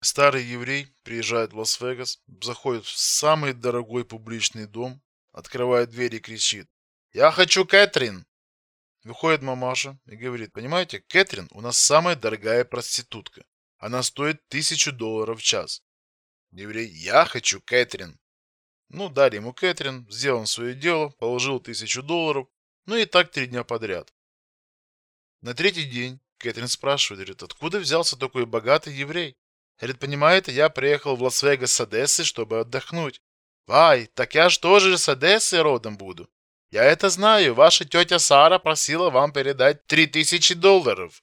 Старый еврей приезжает в Лас-Вегас, заходит в самый дорогой публичный дом, открывает дверь и кричит «Я хочу Кэтрин!» Выходит мамаша и говорит, понимаете, Кэтрин у нас самая дорогая проститутка. Она стоит тысячу долларов в час. Еврей, я хочу Кэтрин. Ну, дали ему Кэтрин, сделал свое дело, положил тысячу долларов, ну и так три дня подряд. На третий день Кэтрин спрашивает, говорит, откуда взялся такой богатый еврей? Говорит, понимаете, я приехал в Лас-Вегас с Одессы, чтобы отдохнуть. Вай, так я ж тоже с Одессы родом буду. Я это знаю, ваша тетя Сара просила вам передать три тысячи долларов.